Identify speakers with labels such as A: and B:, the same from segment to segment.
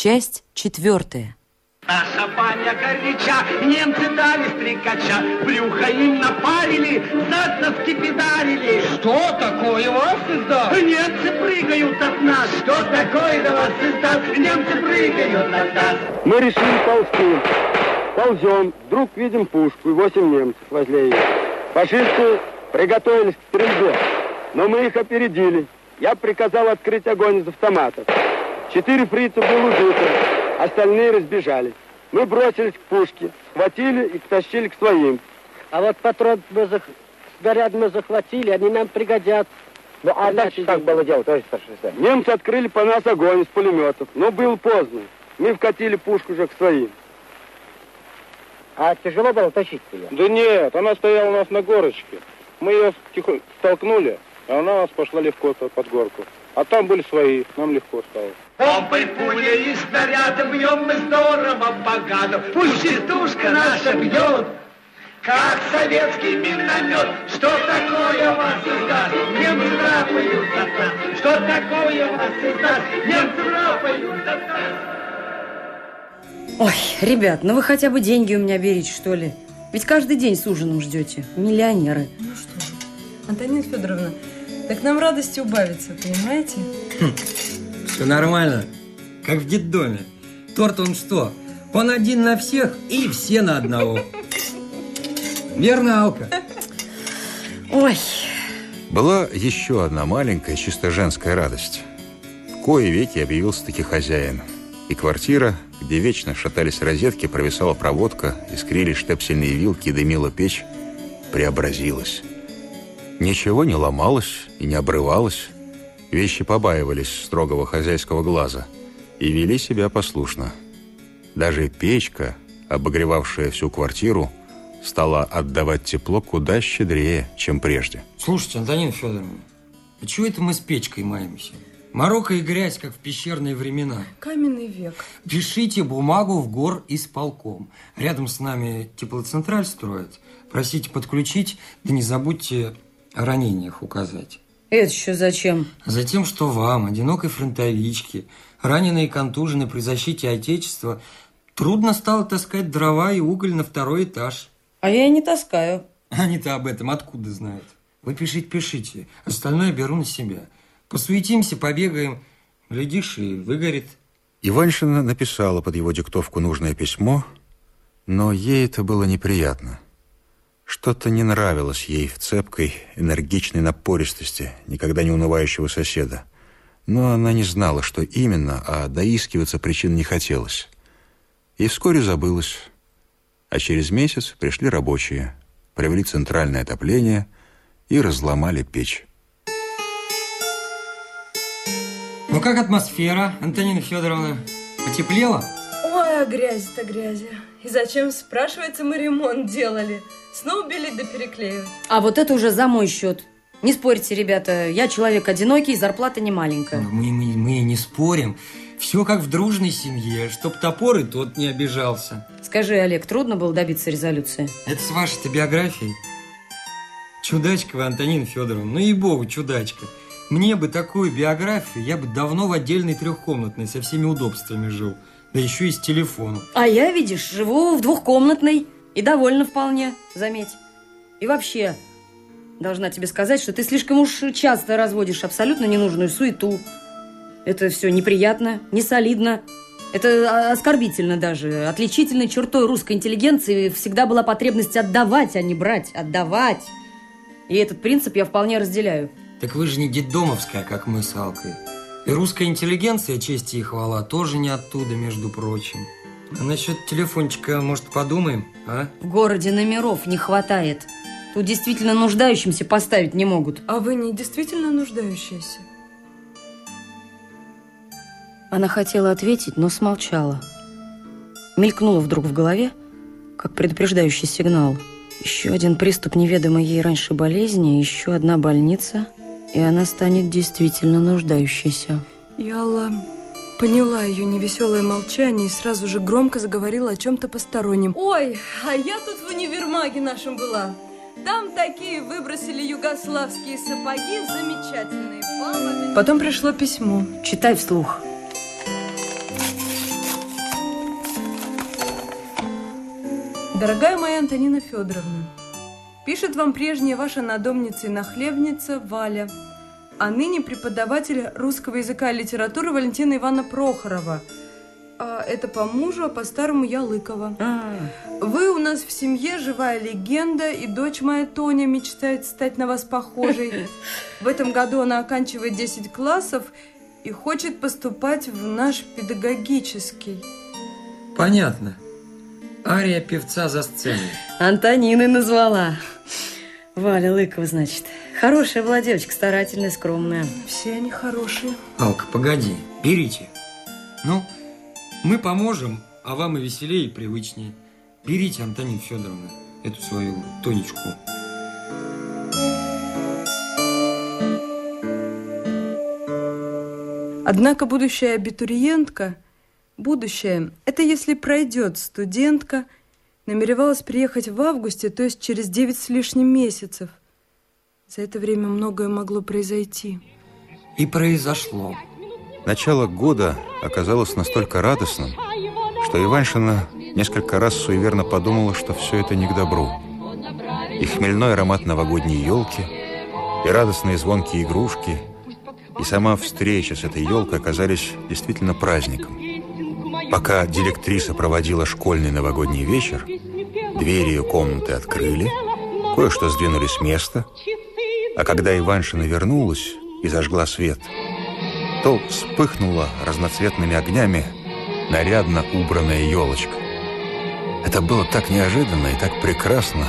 A: Часть четвертая.
B: Наша баня горяча, немцы дали стрекача, брюхо им напарили, знатно скипидарили.
C: Что такое вас издаст?
B: Немцы прыгают от нас, что такое до вас издаст? Немцы прыгают от нас.
D: Мы решили ползти. Ползем, вдруг видим пушку и восемь немцев возле ее. Фашисты приготовились к стрельбе, но мы их опередили. Я приказал открыть огонь из автоматов. Четыре фрица были убиты, остальные разбежались. Мы бросились к пушке, схватили и тащили к своим.
E: А вот патрон мы зах... снаряд мы захватили, они нам пригодятся.
F: Ну, а дальше как было дело, товарищ старший?
D: Немцы открыли по нас огонь из пулеметов, но было поздно. Мы вкатили пушку уже к своим.
F: А тяжело было тащить ее?
G: Да нет, она стояла у нас на горочке. Мы ее тихо столкнули, а она у нас пошла легко под горку. А там были свои, нам легко стало.
B: Бомбы, пули и снаряды бьем мы здорово, богато. Пусть частушка наша бьет, как советский миномет. Что такое вас издаст? Немцы драпают от нас. Что такое вас издаст? Немцы драпают от нас.
A: Ой, ребят, ну вы хотя бы деньги у меня берите, что ли. Ведь каждый день с ужином ждете. Миллионеры.
H: Ну что Антонина Федоровна, так нам радости убавится, понимаете?
C: Все нормально, как в детдоме. Торт он что? Он один на всех и все на одного. Верно, Алка?
A: Ой,
I: Была еще одна маленькая, чисто женская радость. В кое веки объявился таки хозяин. И квартира, где вечно шатались розетки, провисала проводка, искрили штепсельные вилки, дымила печь, преобразилась. Ничего не ломалось и не обрывалось. Вещи побаивались строгого хозяйского глаза и вели себя послушно. Даже печка, обогревавшая всю квартиру, стала отдавать тепло куда щедрее, чем прежде.
C: Слушайте, Антонина Федоровна, а чего это мы с печкой маемся? Морока и грязь, как в пещерные времена.
H: Каменный век.
C: Пишите бумагу в гор исполком. Рядом с нами теплоцентраль строят. Просите подключить, да не забудьте о ранениях указать.
A: Это еще зачем?
C: Затем, что вам, одинокой фронтовичке, раненой и контуженной при защите Отечества, трудно стало таскать дрова и уголь на второй этаж.
A: А я и не таскаю.
C: Они-то об этом откуда знают? Вы пишите, пишите. Остальное беру на себя. Посуетимся, побегаем. Глядишь, и выгорит.
I: Иваншина написала под его диктовку нужное письмо, но ей это было неприятно. Что-то не нравилось ей в цепкой, энергичной напористости никогда не унывающего соседа. Но она не знала, что именно, а доискиваться причин не хотелось. И вскоре забылась. А через месяц пришли рабочие, провели центральное отопление и разломали печь.
C: Ну как атмосфера, Антонина Федоровна? Потеплело?
H: А грязь-то грязи. И зачем, спрашивается, мы ремонт делали? Снова белить да переклеивать.
A: А вот это уже за мой счет. Не спорьте, ребята, я человек одинокий, зарплата не маленькая.
C: Ну, Мы, мы, мы не спорим. Все как в дружной семье, чтоб топор и тот не обижался.
A: Скажи, Олег, трудно было добиться резолюции?
C: Это с вашей-то биографией. Чудачка вы, Антонина Федоровна, ну и богу, чудачка. Мне бы такую биографию, я бы давно в отдельной трехкомнатной со всеми удобствами жил. Да еще и с телефоном.
A: А я, видишь, живу в двухкомнатной и довольна вполне, заметь. И вообще, должна тебе сказать, что ты слишком уж часто разводишь абсолютно ненужную суету. Это все неприятно, не солидно. Это оскорбительно даже. Отличительной чертой русской интеллигенции всегда была потребность отдавать, а не брать. Отдавать. И этот принцип я вполне разделяю.
C: Так вы же не детдомовская, как мы с Алкой. И русская интеллигенция, честь и хвала, тоже не оттуда, между прочим. А насчет телефончика, может, подумаем, а?
A: В городе номеров не хватает. Тут действительно нуждающимся поставить не могут.
H: А вы не действительно нуждающиеся?
A: Она хотела ответить, но смолчала. Мелькнула вдруг в голове, как предупреждающий сигнал. Еще один приступ неведомой ей раньше болезни, еще одна больница, и она станет действительно нуждающейся.
H: Я поняла ее невеселое молчание и сразу же громко заговорила о чем-то постороннем. Ой, а я тут в универмаге нашем была. Там такие выбросили югославские сапоги, замечательные. Папа... Потом пришло письмо.
A: Читай вслух.
H: Дорогая моя Антонина Федоровна, пишет вам прежняя ваша надомница и нахлебница Валя, а ныне преподаватель русского языка и литературы Валентина Ивановна Прохорова. А это по мужу, а по старому я Лыкова.
A: А,
H: Вы у нас в семье живая легенда, и дочь моя Тоня мечтает стать на вас похожей. В этом году она оканчивает 10 классов и хочет поступать в наш педагогический.
C: Понятно. Ария певца за сценой.
A: Антониной назвала. Валя Лыкова, значит. Хорошая была девочка, старательная, скромная.
H: Все они хорошие.
C: Алка, погоди, берите. Ну, мы поможем, а вам и веселее, и привычнее. Берите, Антонина Федоровна, эту свою Тонечку.
H: Однако будущая абитуриентка, будущее, это если пройдет студентка, намеревалась приехать в августе, то есть через девять с лишним месяцев. За это время многое могло произойти.
C: И произошло.
I: Начало года оказалось настолько радостным, что Иваншина несколько раз суеверно подумала, что все это не к добру. И хмельной аромат новогодней елки, и радостные звонкие игрушки, и сама встреча с этой елкой оказались действительно праздником. Пока директриса проводила школьный новогодний вечер, двери ее комнаты открыли, кое-что сдвинули с места, а когда Иваншина вернулась и зажгла свет, то вспыхнула разноцветными огнями нарядно убранная елочка. Это было так неожиданно и так прекрасно,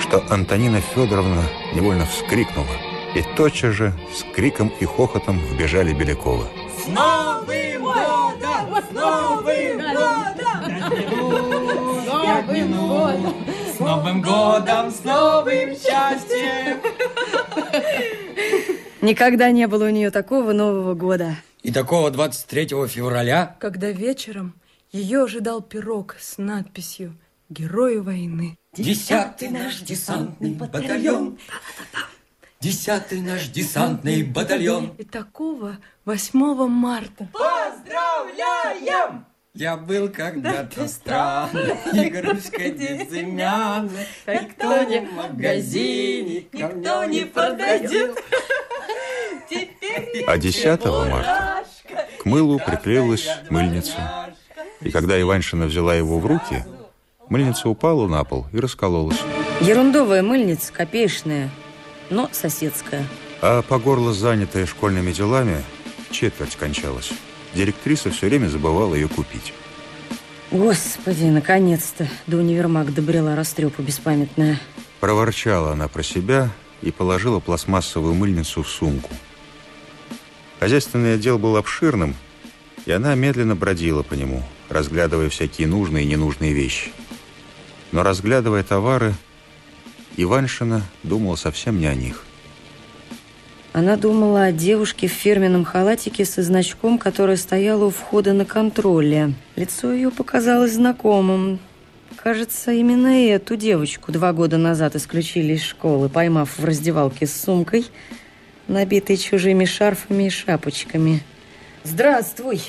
I: что Антонина Федоровна невольно вскрикнула, и тотчас же с криком и хохотом вбежали Беляковы.
B: С годом! С Новым годом! С Новым годом! С новым счастьем!
A: Никогда не было у нее такого Нового года.
C: И такого 23 февраля
H: Когда вечером ее ожидал пирог с надписью «Герою войны».
C: Десятый наш десантный батальон. Десятый наш десантный батальон.
H: И такого 8 марта.
B: Поздравляем!
C: Я был когда-то странной игрушкой безымянной. Никто не в магазине, никто не подходил.
I: А 10 марта к мылу приклеилась мыльница. И когда Иваншина взяла его в руки, мыльница упала на пол и раскололась.
A: Ерундовая мыльница, копеечная, но соседская.
I: А по горло занятая школьными делами, четверть кончалась. Директриса все время забывала ее купить.
A: Господи, наконец-то до универмага добрела растрепа беспамятная.
I: Проворчала она про себя и положила пластмассовую мыльницу в сумку. Хозяйственный отдел был обширным, и она медленно бродила по нему, разглядывая всякие нужные и ненужные вещи. Но разглядывая товары, Иваншина думала совсем не о них.
A: Она думала о девушке в фирменном халатике со значком, которая стояла у входа на контроле. Лицо ее показалось знакомым. Кажется, именно эту девочку два года назад исключили из школы, поймав в раздевалке с сумкой, набитой чужими шарфами и шапочками. Здравствуй,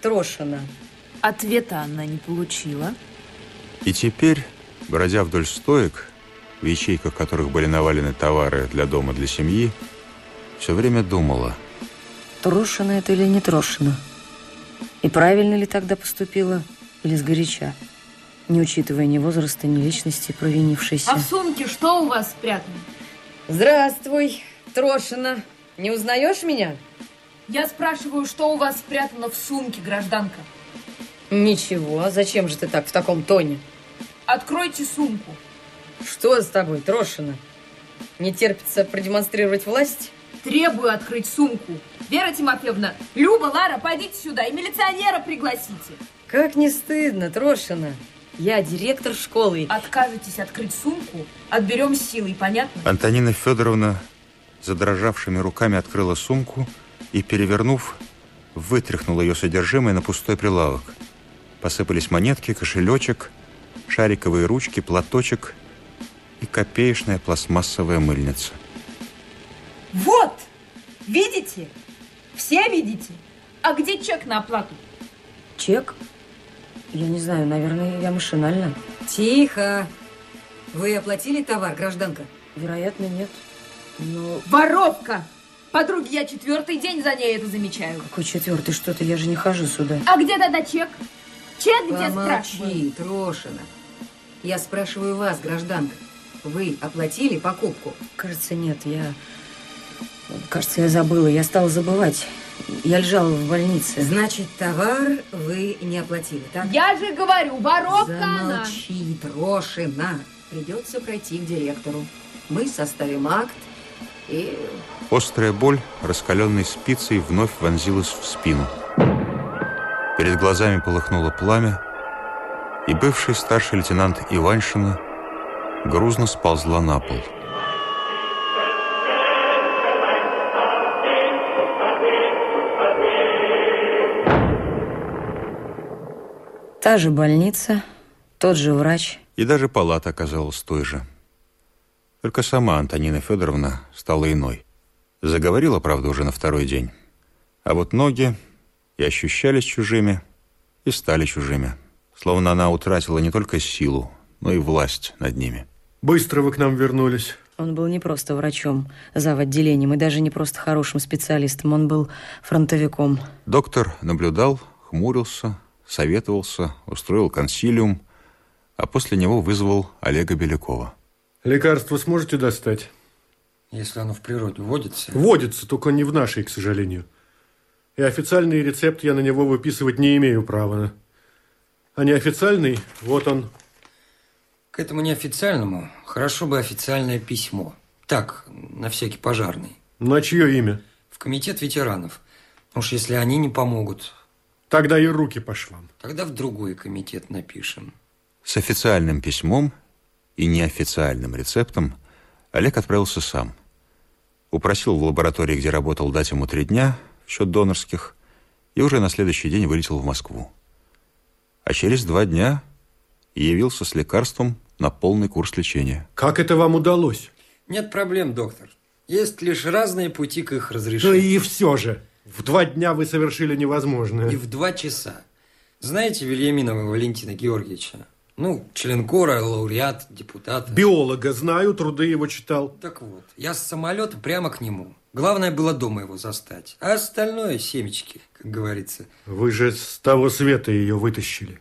A: Трошина.
J: Ответа она не получила.
I: И теперь, бродя вдоль стоек, в ячейках которых были навалены товары для дома, для семьи, все время думала,
A: Трошина это или не Трошина? И правильно ли тогда поступила? Или сгоряча? Не учитывая ни возраста, ни личности провинившейся.
J: А в сумке что у вас спрятано?
A: Здравствуй, Трошина. Не узнаешь меня?
J: Я спрашиваю, что у вас спрятано в сумке, гражданка?
A: Ничего. А зачем же ты так в таком тоне?
J: Откройте сумку.
A: Что с тобой, Трошина? Не терпится продемонстрировать власть?
J: Требую открыть сумку. Вера Тимофеевна, Люба, Лара, пойдите сюда и милиционера пригласите.
A: Как не стыдно, Трошина. Я директор школы.
J: Откажетесь открыть сумку, отберем силой, понятно?
I: Антонина Федоровна задрожавшими руками открыла сумку и, перевернув, вытряхнула ее содержимое на пустой прилавок. Посыпались монетки, кошелечек, шариковые ручки, платочек и копеечная пластмассовая мыльница.
J: Вот! Видите? Все видите? А где чек на оплату?
A: Чек? Я не знаю, наверное, я машинально. Тихо. Вы оплатили товар, гражданка?
H: Вероятно, нет.
A: Ну,
J: Воровка! Подруги, я четвертый день за ней это замечаю.
A: какой четвертый что-то, я же не хожу сюда.
J: А где тогда чек? Чек где, спрашиваю?
A: Помолчи, Трошина. Я спрашиваю вас, гражданка. Вы оплатили покупку? Кажется, нет. Я... Кажется, я забыла. Я стала забывать. Я лежала в больнице. Значит, товар вы не оплатили, так?
J: Я же говорю, воровка она.
A: Замолчи, Трошина. Придется пройти к директору. Мы составим акт и...
I: Острая боль, раскаленной спицей, вновь вонзилась в спину. Перед глазами полыхнуло пламя, и бывший старший лейтенант Иваншина грузно сползла на пол.
A: Та же больница, тот же врач.
I: И даже палата оказалась той же. Только сама Антонина Федоровна стала иной. Заговорила, правда, уже на второй день. А вот ноги и ощущались чужими, и стали чужими. Словно она утратила не только силу, но и власть над ними.
K: Быстро вы к нам вернулись.
A: Он был не просто врачом, зав. отделением, и даже не просто хорошим специалистом. Он был фронтовиком.
I: Доктор наблюдал, хмурился, советовался, устроил консилиум, а после него вызвал Олега Белякова.
K: Лекарство сможете достать?
C: Если оно в природе водится...
K: Водится, только не в нашей, к сожалению. И официальный рецепт я на него выписывать не имею права. А неофициальный, вот он.
C: К этому неофициальному хорошо бы официальное письмо. Так, на всякий пожарный.
K: На чье имя?
C: В комитет ветеранов. Уж если они не помогут,
K: Тогда и руки по швам.
C: тогда в другой комитет напишем.
I: С официальным письмом и неофициальным рецептом Олег отправился сам. Упросил в лаборатории, где работал, дать ему три дня в счет донорских, и уже на следующий день вылетел в Москву. А через два дня явился с лекарством на полный курс лечения.
K: Как это вам удалось?
C: Нет проблем, доктор. Есть лишь разные пути к их
K: Ну
C: разрешению.
K: и все же. В два дня вы совершили невозможное.
C: И в два часа. Знаете Вильяминова Валентина Георгиевича? Ну, член кора, лауреат, депутат.
K: Биолога знаю, труды его читал.
C: Так вот, я с самолета прямо к нему. Главное было дома его застать. А остальное семечки, как говорится.
K: Вы же с того света ее вытащили.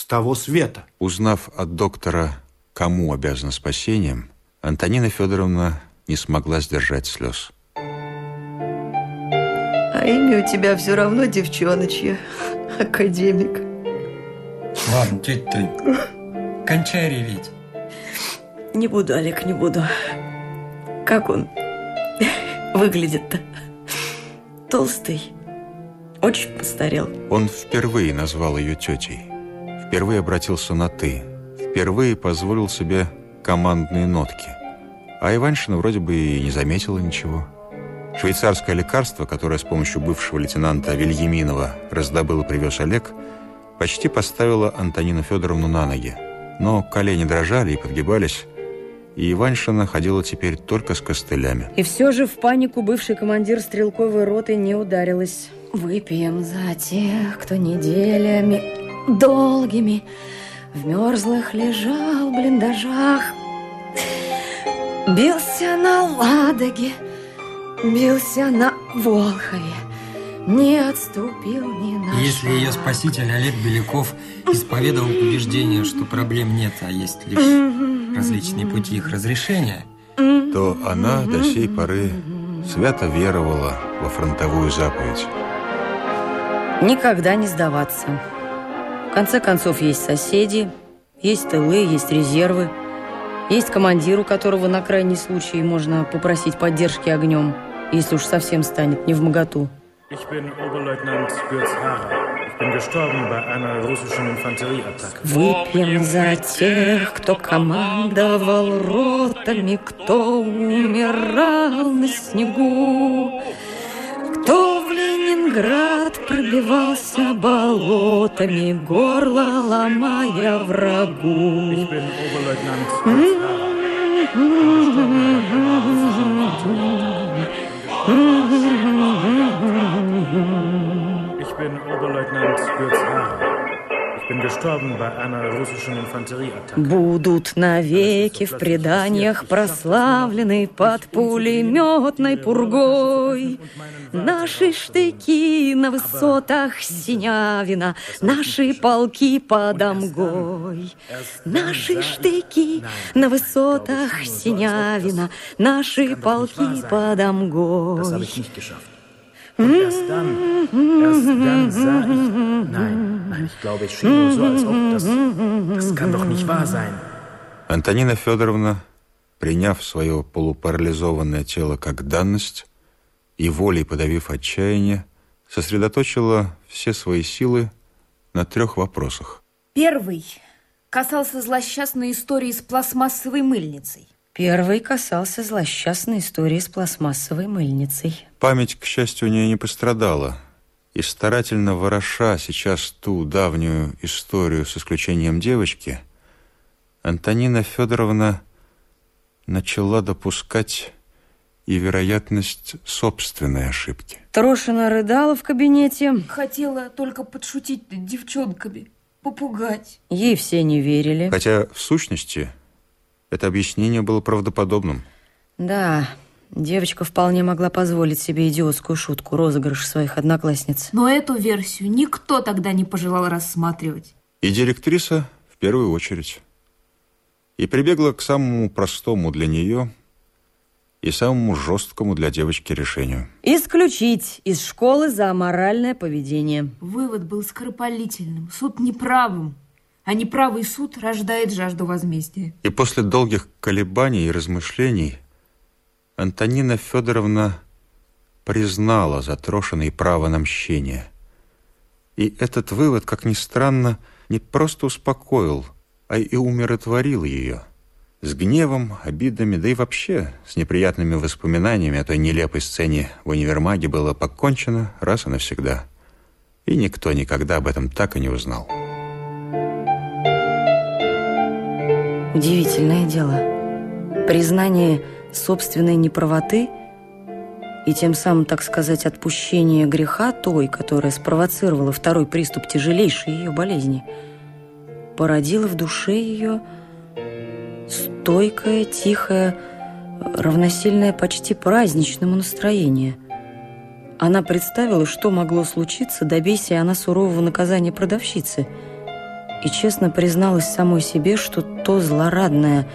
K: С того света.
I: Узнав от доктора, кому обязана спасением, Антонина Федоровна не смогла сдержать слез.
L: А имя у тебя все равно девчоночье, академик.
C: Ладно, тетя Тань, кончай реветь.
L: Не буду, Олег, не буду. Как он выглядит-то? Толстый. Очень постарел.
I: Он впервые назвал ее тетей. Впервые обратился на «ты». Впервые позволил себе командные нотки. А Иваншина вроде бы и не заметила ничего. Швейцарское лекарство, которое с помощью бывшего лейтенанта Вильяминова раздобыл и привез Олег, почти поставило Антонину Федоровну на ноги. Но колени дрожали и подгибались, и Иваншина ходила теперь только с костылями.
A: И все же в панику бывший командир стрелковой роты не ударилась. Выпьем за тех, кто неделями долгими в мерзлых лежал в блиндажах. Бился на Ладоге, бился на Волхове, не отступил ни на
C: Если
A: шаг.
C: ее спаситель Олег Беляков исповедовал убеждение, что проблем нет, а есть лишь различные пути их разрешения,
I: то она до сей поры свято веровала во фронтовую заповедь.
A: Никогда не сдаваться. В конце концов, есть соседи, есть тылы, есть резервы, есть командир, у которого на крайний случай можно попросить поддержки огнем, если уж совсем станет не в моготу. Выпьем за тех, кто командовал ротами, кто умирал на снегу, в Ленинград пробивался болотами, горло ломая врагу.
M: Ich bin Oberleutnant Götz
A: Будут навеки в преданиях прославлены под пулеметной пургой. Наши штыки на высотах Синявина, наши полки под Амгой. Наши штыки на высотах Синявина, наши полки под Амгой.
M: Und erst dann, erst dann sah ich. Nein, nein, ich glaube, ich schien nur so, als ob das. Das kann doch nicht wahr sein.
I: Антонина Федоровна, приняв свое полупарализованное тело как данность и волей подавив отчаяние, сосредоточила все свои силы на трех вопросах.
J: Первый касался злосчастной истории с пластмассовой мыльницей.
A: Первый касался злосчастной истории с пластмассовой мыльницей.
I: Память, к счастью, у нее не пострадала, и старательно вороша сейчас ту давнюю историю с исключением девочки, Антонина Федоровна начала допускать и вероятность собственной ошибки.
A: Трошина рыдала в кабинете.
J: Хотела только подшутить над девчонками, попугать.
A: Ей все не верили.
I: Хотя, в сущности, это объяснение было правдоподобным.
A: Да, девочка вполне могла позволить себе идиотскую шутку, розыгрыш своих одноклассниц.
J: Но эту версию никто тогда не пожелал рассматривать.
I: И директриса в первую очередь. И прибегла к самому простому для нее и самому жесткому для девочки решению.
A: Исключить из школы за аморальное поведение.
J: Вывод был скоропалительным, суд неправым. А неправый суд рождает жажду возмездия.
I: И после долгих колебаний и размышлений Антонина Федоровна признала затрошенное право на мщение. И этот вывод, как ни странно, не просто успокоил, а и умиротворил ее. С гневом, обидами, да и вообще с неприятными воспоминаниями о той нелепой сцене в универмаге было покончено раз и навсегда. И никто никогда об этом так и не узнал.
A: Удивительное дело. Признание собственной неправоты и тем самым, так сказать, отпущение греха той, которая спровоцировала второй приступ тяжелейшей ее болезни, породило в душе ее стойкое, тихое, равносильное почти праздничному настроение. Она представила, что могло случиться, добейся она сурового наказания продавщицы, и честно призналась самой себе, что то злорадное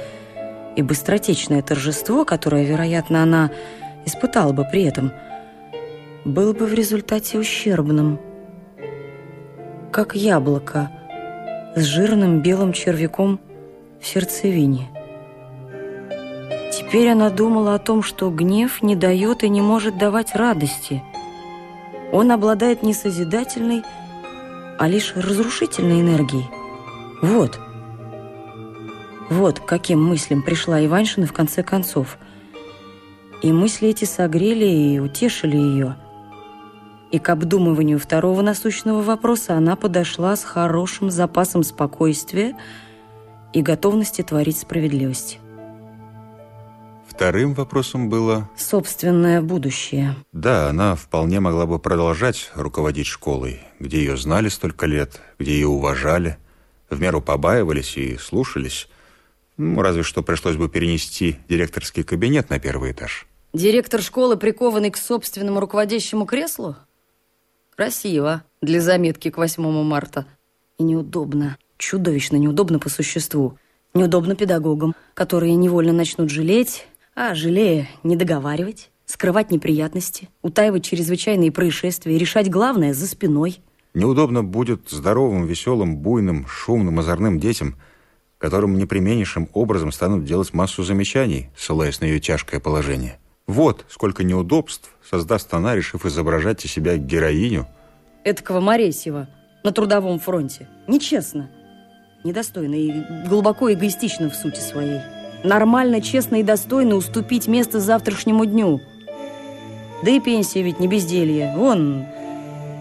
A: и быстротечное торжество, которое, вероятно, она испытала бы при этом, было бы в результате ущербным, как яблоко с жирным белым червяком в сердцевине. Теперь она думала о том, что гнев не дает и не может давать радости. Он обладает не созидательной, а лишь разрушительной энергией. Вот. Вот к каким мыслям пришла Иваншина в конце концов. И мысли эти согрели и утешили ее. И к обдумыванию второго насущного вопроса она подошла с хорошим запасом спокойствия и готовности творить справедливость.
I: Вторым вопросом было...
A: Собственное будущее.
I: Да, она вполне могла бы продолжать руководить школой, где ее знали столько лет, где ее уважали, в меру побаивались и слушались. Ну, разве что пришлось бы перенести директорский кабинет на первый этаж.
A: Директор школы, прикованный к собственному руководящему креслу? Красиво для заметки к 8 марта. И неудобно, чудовищно неудобно по существу. Неудобно педагогам, которые невольно начнут жалеть, а жалея не договаривать, скрывать неприятности, утаивать чрезвычайные происшествия, решать главное за спиной.
I: Неудобно будет здоровым, веселым, буйным, шумным, озорным детям, которым непременнейшим образом станут делать массу замечаний, ссылаясь на ее тяжкое положение. Вот сколько неудобств создаст она, решив изображать из себя героиню.
A: Эдакого Моресьева на трудовом фронте. Нечестно. Недостойно и глубоко эгоистично в сути своей. Нормально, честно и достойно уступить место завтрашнему дню. Да и пенсия ведь не безделье. Вон,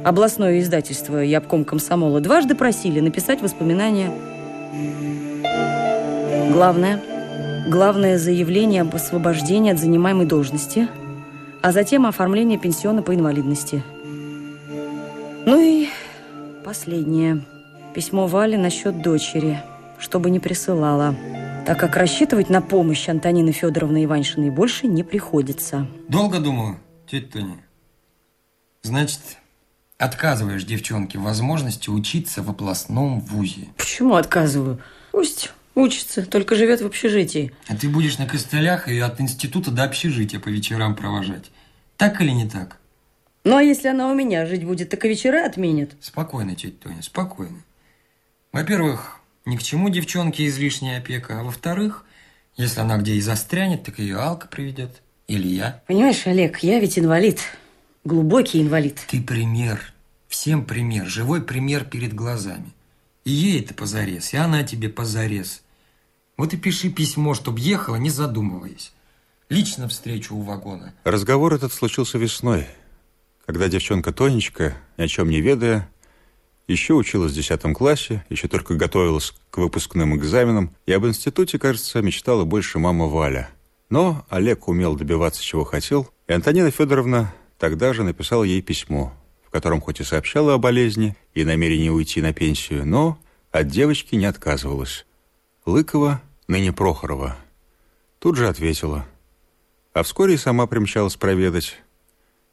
A: областное издательство и обком комсомола дважды просили написать воспоминания. Главное, главное заявление об освобождении от занимаемой должности, а затем оформление пенсиона по инвалидности. Ну и последнее. письмо Вале насчет дочери, чтобы не присылала, так как рассчитывать на помощь Антонины Федоровны Иваншиной больше не приходится.
C: Долго думаю, тетя Тоня? Значит, отказываешь девчонке в возможности учиться в областном вузе.
A: Почему отказываю? Пусть учится, только живет в общежитии.
C: А ты будешь на костылях и от института до общежития по вечерам провожать. Так или не так?
A: Ну, а если она у меня жить будет, так и вечера отменит.
C: Спокойно, тетя Тоня, спокойно. Во-первых, ни к чему девчонке излишняя опека, а во-вторых, если она где и застрянет, так ее Алка приведет. Или я.
A: Понимаешь, Олег, я ведь инвалид. Глубокий инвалид.
C: Ты пример. Всем пример. Живой пример перед глазами. И ей это позарез, и она тебе позарез. Вот и пиши письмо, чтоб ехала, не задумываясь. Лично встречу у вагона.
I: Разговор этот случился весной, когда девчонка Тонечка, ни о чем не ведая, еще училась в 10 классе, еще только готовилась к выпускным экзаменам, и об институте, кажется, мечтала больше мама Валя. Но Олег умел добиваться, чего хотел, и Антонина Федоровна тогда же написала ей письмо, в котором хоть и сообщала о болезни и намерении уйти на пенсию, но от девочки не отказывалась. Лыкова, ныне Прохорова, тут же ответила. А вскоре и сама примчалась проведать.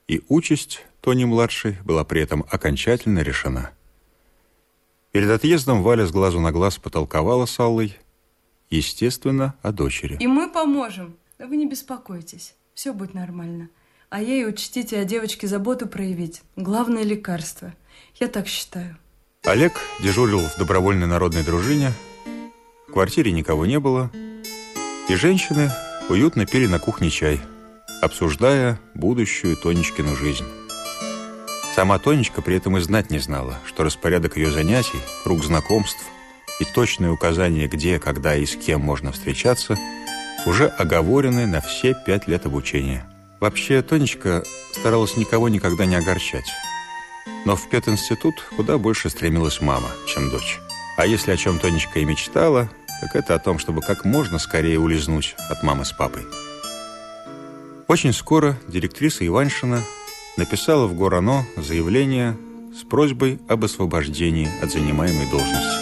I: И участь Тони-младшей была при этом окончательно решена. Перед отъездом Валя с глазу на глаз потолковала с Аллой, естественно, о дочери.
H: И мы поможем. Вы не беспокойтесь. Все будет нормально. А ей учтите о девочке заботу проявить. Главное лекарство. Я так считаю.
I: Олег дежурил в добровольной народной дружине. В квартире никого не было. И женщины уютно пили на кухне чай, обсуждая будущую Тонечкину жизнь. Сама Тонечка при этом и знать не знала, что распорядок ее занятий, круг знакомств и точные указания, где, когда и с кем можно встречаться, уже оговорены на все пять лет обучения. Вообще, Тонечка старалась никого никогда не огорчать. Но в пединститут куда больше стремилась мама, чем дочь. А если о чем Тонечка и мечтала, так это о том, чтобы как можно скорее улизнуть от мамы с папой. Очень скоро директриса Иваншина написала в Горано заявление с просьбой об освобождении от занимаемой должности.